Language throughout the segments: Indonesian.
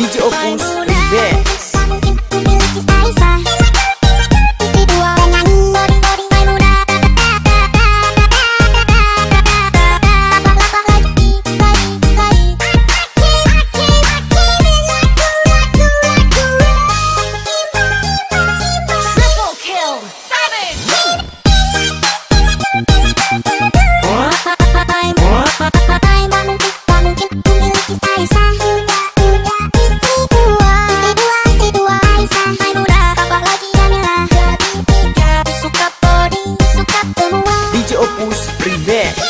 DJ Opus primer.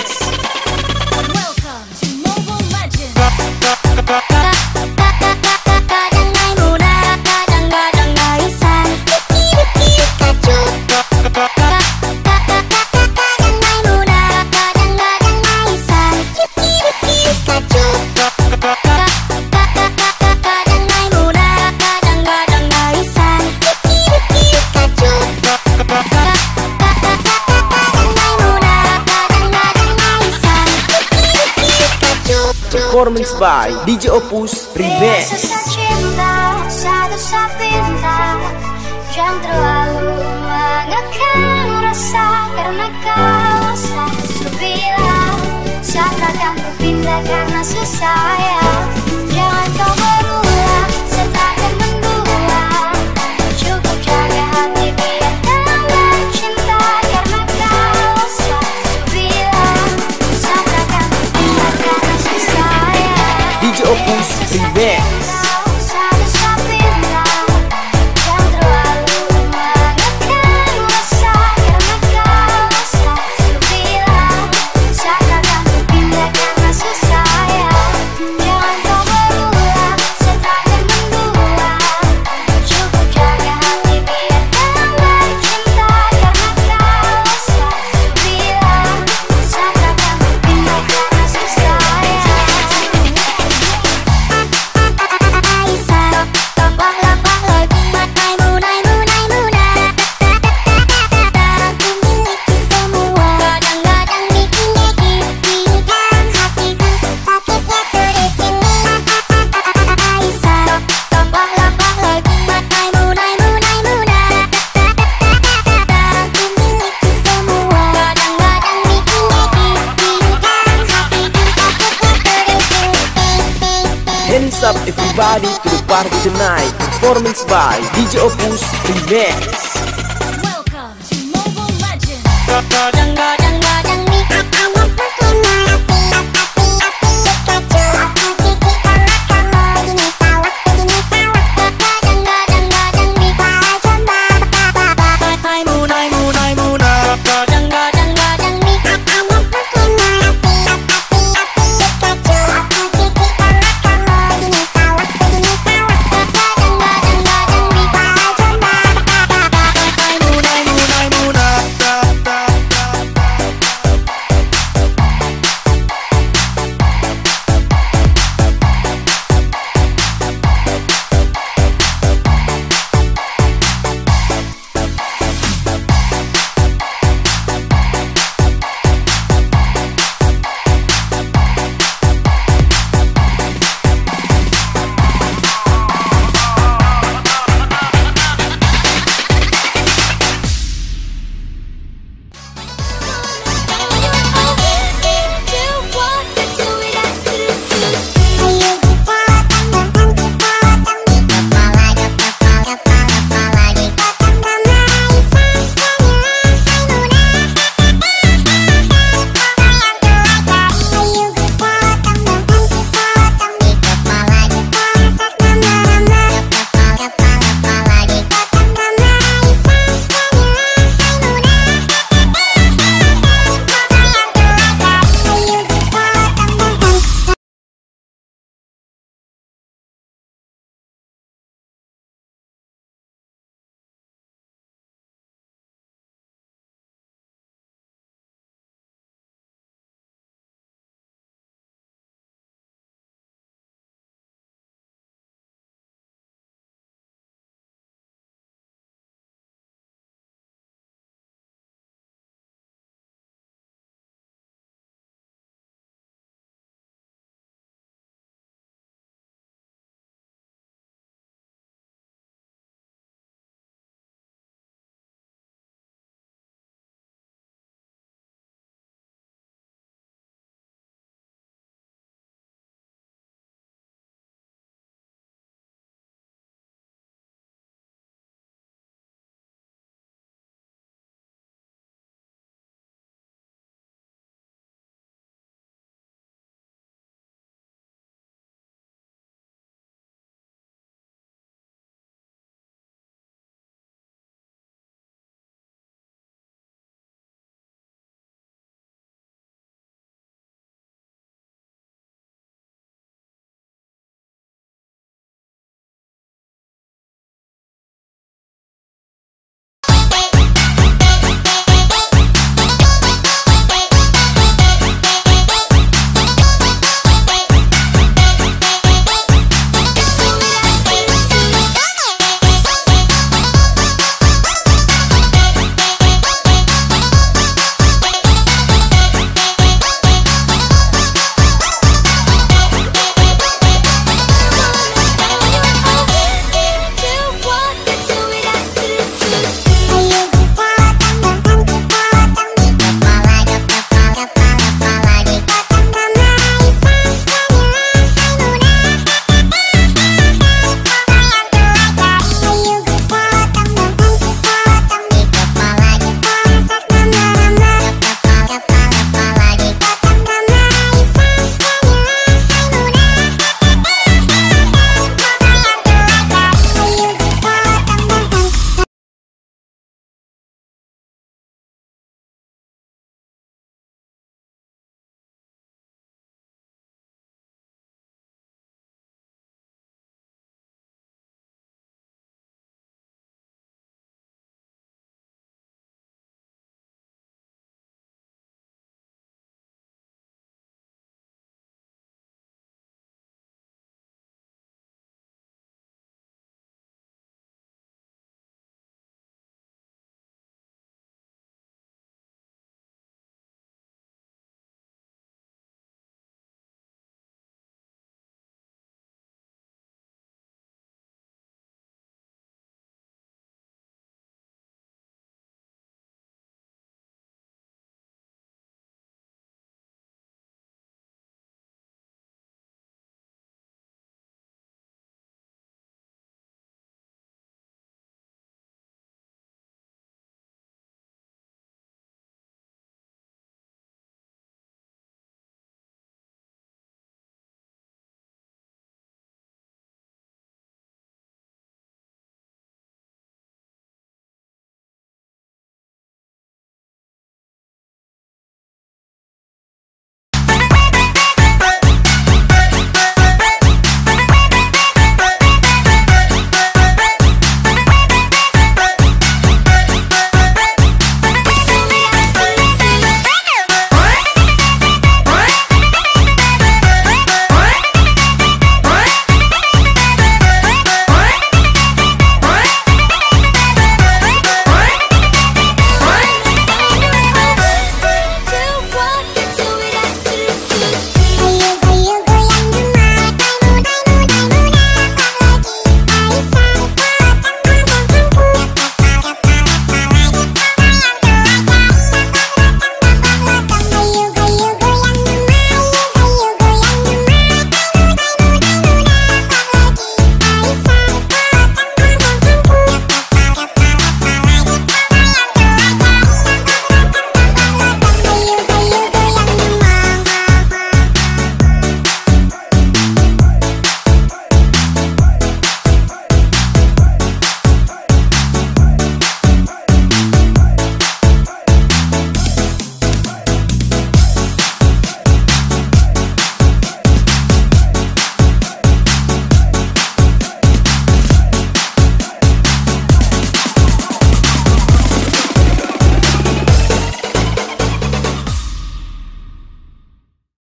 by DJ Opus Remix. Cinta satu pinta Jangan terlalu mengekang rasa Karena kau selalu bilang Saat akan berpindah karena susah ya. by DJ Opus Remix. Welcome to Mobile Legends.